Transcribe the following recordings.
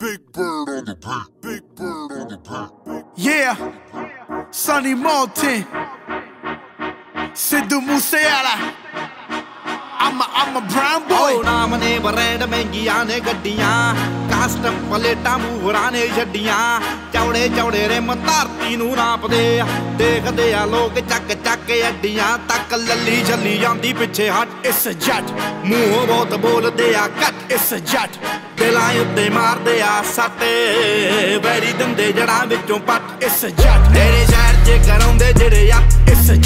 Big bird on the beat. Big bird on the beat. Yeah, Sunny Mountain. Sidhu Museala. I'm a, I'm a brown boy. Oh, na I'm a gaddiyan. ਕਾਸਟਮ ਪਲੇਟਾਂ ਮੂਹਰਾਂ ਨੇ ਛੱਡੀਆਂ। ਚੌੜੇ ਚੌੜੇ rim ਧਰਤੀ ਨੂੰ ਨਾਪਦੇ ਆ। ਦੇਖਦੇ ਆ ਲੋਕ ਚੱਕ ਚੱਕ ਅੱਡੀਆਂ ਤੱਕ ਲੱਲੀ ਛੱਲੀ ਜਾਂਦੀ ਪਿੱਛੇ ਹਟ। It's a ਮੂੰਹੋਂ ਬਹੁਤ ਬੋਲਦੇ ਆ ਕੱਟ it's a ਦਿਲਾਂ ਉੱਤੇ ਮਾਰਦੇ ਆ ਸੱਟੇ ਵੈਰੀ ਦਿੰਦੇ ਜੜਾਂ ਵਿੱਚੋਂ ਪੱਟ। ਇਸ a ਤੇਰੇ ਸ਼ਹਿਰ 'ਚ ਕਰਾਉਂਦੇ ਜਿਹੜੇ ਆ। it's a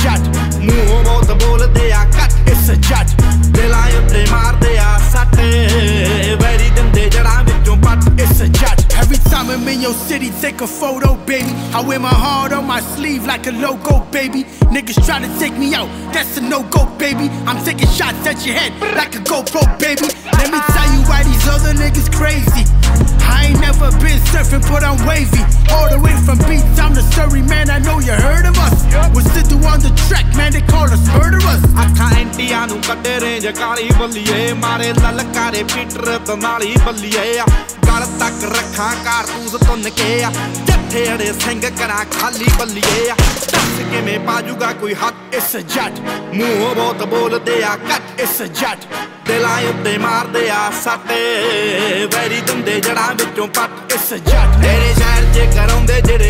ਮੂੰਹੋਂ ਬਹੁਤ ਬੋਲਦੇ ਆ ਕੱਟ ਇਸ a jut, ਦਿਲਾਂ ਉੱਤੇ ਮਾਰਦੇ ਆ ਸੱਟੇ I'm in your city, take a photo, baby. I wear my heart on my sleeve like a logo, baby. Niggas try to take me out, that's a no go, baby. I'm taking shots at your head like a GoPro, baby. Let me tell you why these other niggas crazy. I ain't never been surfing, but I'm wavy. All the way from beats, I'm the Surrey man. I know you heard of us. We're still on the track, man. They call us murderers. ਅੱਖਾਂ ਐਂਟੀਆਂ ਨੂੰ ਕੱਢੇ range ਕਾਲੀ ਬੱਲੀਏ ਮਾਰੇ ਲਲਕਾਰੇ Peter ਤਨਾਲੀ ਬੱਲੀਏ ਆ ਗਲ ਤੱਕ ਰੱਖਾਂ ਕਾਰਤੂਸ ਤੁੰਨ ਕੇ ਆ। ਜੱਥੇ ਅੜੇ ਸਿੰਘ ਕਰਾਂ ਖਾਲੀ ਬੱਲੀਏ ਆ। ਦੱਸ ਕਿਵੇਂ ਪਾਜੂਗਾ ਕੋਈ ਹੱਥ ਇਸ ਜੱਟ? ਮੂੰਹ ਬਹੁਤ ਬੋਲਦੇ ਆ, ਕੱਟ ਇਸ ਜੱਟ। ਦਿਲਾਂ ਉੱਤੇ ਮਾਰਦੇ ਆ ਸੱਟੇ। ਵੈਰੀ ਦੰਦੇ ਜੜਾਂ ਵਿੱਚੋਂ ਪੱਟ ਇਸ ਜੱਟ। ਤੇਰੇ ਸ਼ਹਿਰ 'ਚ ਕਰਾਉਂਦੇ ਜਿਹੜੇ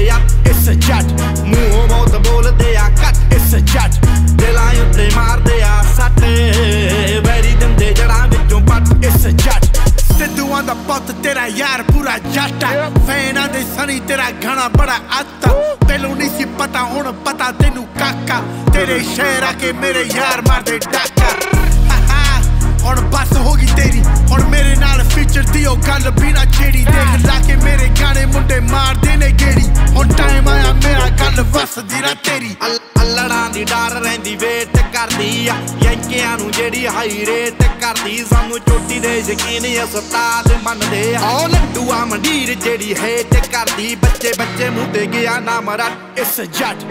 ਯਾਰ ਪੂਰਾ ਜੱਟ ਆ। ਫੈਨਾਂ ਦੇ ਸਣੀ ਤੇਰਾ ਗਾਣਾ ਬੜਾ ਆਤਾ ਤੈਨੂੰ ਨਹੀਂ ਸੀ ਪਤਾ, ਹੁਣ ਪਤਾ ਤੈਨੂੰ ਕਾਕਾ ਤੇਰੇ ਸ਼ਹਿਰ ਆ ਕੇ ਮੇਰੇ ਯਾਰ ਮਾਰਦੇ ਡਾਕਾ ਹੁਣ ਬਸ ਹੋ ਗਈ ਤੇਰੀ। ਹੁਣ ਮੇਰੇ ਨਾਲ ਫੀਚਰ ਦੀ ਉਹ ਗੱਲ ਵੀ ਨਾ ਛੇੜੀ। ਦੇਖ ਲਾ ਕੇ ਮੇਰੇ ਗਾਣੇ ਮੁੰਡੇ ਮਾਰਦੇ ਨੇ ਗੇੜੀ। ਹੁਣ ਟਾਈਮ ਆਇਆ, ਮੇਰਾ ਗੱਲ ਵਸਦੀ ਨਾ ਤੇਰੀ। ਅਲ- ਦੀ ਡਰ ਰਹਿੰਦੀ ਵੇਟ ਕਰਦੀ ਆ। ਯੰਕਿਆਂ ਨੂੰ ਜਿਹੜੀ ਹਾਈ ਰੇਟ ਕਰਦੀ ਸਾਨੂੰ ਚੋਟੀ ਦੇ ਯਕੀਨ ਉਸਤਾਦ ਮੰਨਦੇ ਆ। ਓ ਲੱਡੂਆ ਮੰਡੀਰ ਜਿਹੜੀ ਹੇਟ ਕਰਦੀ ਬੱਚੇ ਬੱਚੇ ਮੂੰਹ ਤੇ ਗਿਆ ਨਾਮ ਰੱਟ। It's a jut,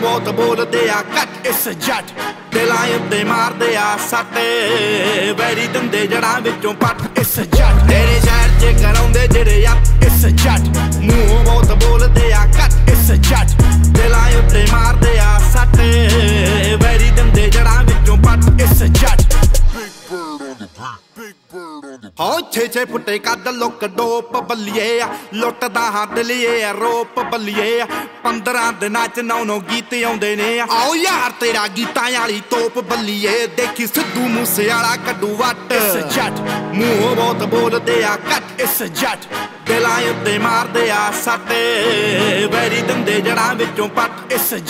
ਬਹੁਤ ਬੋਲਦੇ ਆ ਕੱਟ ਇਸ ਜੱਟ ਦਿਲਾਂ ਉੱਤੇ ਮਾਰਦੇ ਆ ਸੱਟੇ। ਵੈਰੀ ਦੰਦੇ ਜੜਾਂ ਵਿੱਚੋਂ ਪੱਟ। ਇਸ ਜੱਟ ਤੇਰੇ ਸ਼ਹਿਰ 'ਚ ਕਰਾਉਂਦੇ ਜਿਹੜੇ ਆ it's a ਹੋ ਛੇ ਛੇ ਫੁੱਟੇ ਕੱਢ ਲੋਕ ਡੋਪ ਬੱਲੀਏ ਲੁੱਟਦਾ ਹੱਦ ਲਈਏ ਰੋਪ ਬੱਲੀਏ ਆ 15 ਦਿਨਾਂ ਚ ਨੌ ਨੌ ਗੀਤ ਆਉਂਦੇ ਨੇ ਆਓ ਯਾਰ ਤੇਰਾ ਗੀਤਾਂ ਵਾਲੀ ਤੋਪ ਬੱਲੀਏ ਦੇਖੀ ਸਿੱਧੂ ਮੂਸੇ ਵਾਲਾ ਕੱਢੂ ਵੱਟ। a jut, ਮੂੰਹੋਂ ਬਹੁਤ ਬੋਲਦੇ ਆ ਕੱਟ। a jut, ਦਿਲਾਂ ਉੱਤੇ ਮਾਰਦੇ ਆ ਸੱਟੇ। ਵੈਰੀ ਦੰਦੇ ਜੜਾਂ ਵਿੱਚੋਂ ਪੱਟ। it's a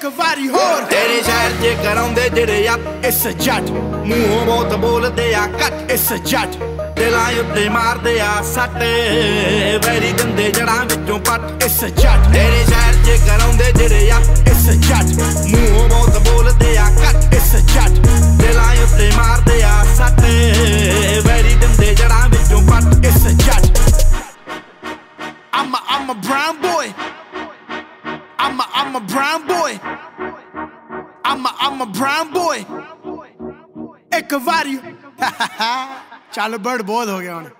ਇੱਕ ਵਾਰੀ ਹੋਰ ਤੇਰੇ ਸ਼ਹਿਰ 'ਚ ਕਰਾਉਂਦੇ ਜਿਹੜੇ ਆ a jut, ਮੂੰਹੋਂ ਬਹੁਤ ਬੋਲਦੇ ਆ ਕੱਟ a jut, ਦਿਲਾਂ ਉੱਤੇ ਮਾਰਦੇ ਆ ਸੱਟੇ ਵੈਰੀ ਦੰਦੇ ਜੜਾਂ ਵਿੱਚੋਂ ਪੱਟ a jut, ਤੇਰੇ ਸ਼ਹਿਰ 'ਚ ਕਰਾਉਂਦੇ ਜਿਹੜੇ ਆ a jut, ਮੂੰਹੋਂ ਬਹੁਤ ਬੋਲਦੇ ਆ ਕੱਟ a jut, ਦਿਲਾਂ ਉੱਤੇ ਮਾਰਦੇ ਆ ਸੱਟੇ ਵੈਰੀ ਦੰਦੇ ਜੜਾਂ ਵਿੱਚੋਂ ਪੱਟ it's a jut. I'm a I'm a brown boy. I'm a brown boy. I'm a, I'm a brown boy. एक वारी चालू बर्ड बहुत हो गया उन्हें